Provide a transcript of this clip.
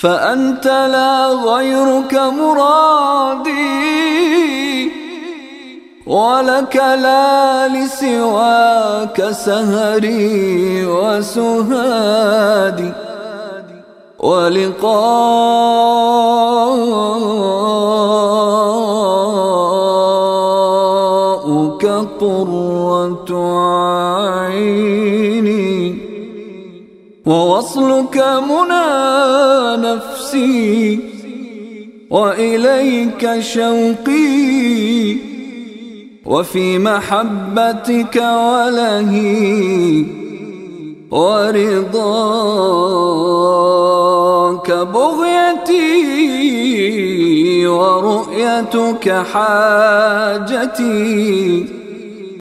فأنت لا غيرك مرادي ولك لا لسواك سهري وسهادي ولقاؤك قرة عيني ووصلك منى نفسي وإليك شوقي وفي محبتك ولهي ورضاك بغيتي ورؤيتك حاجتي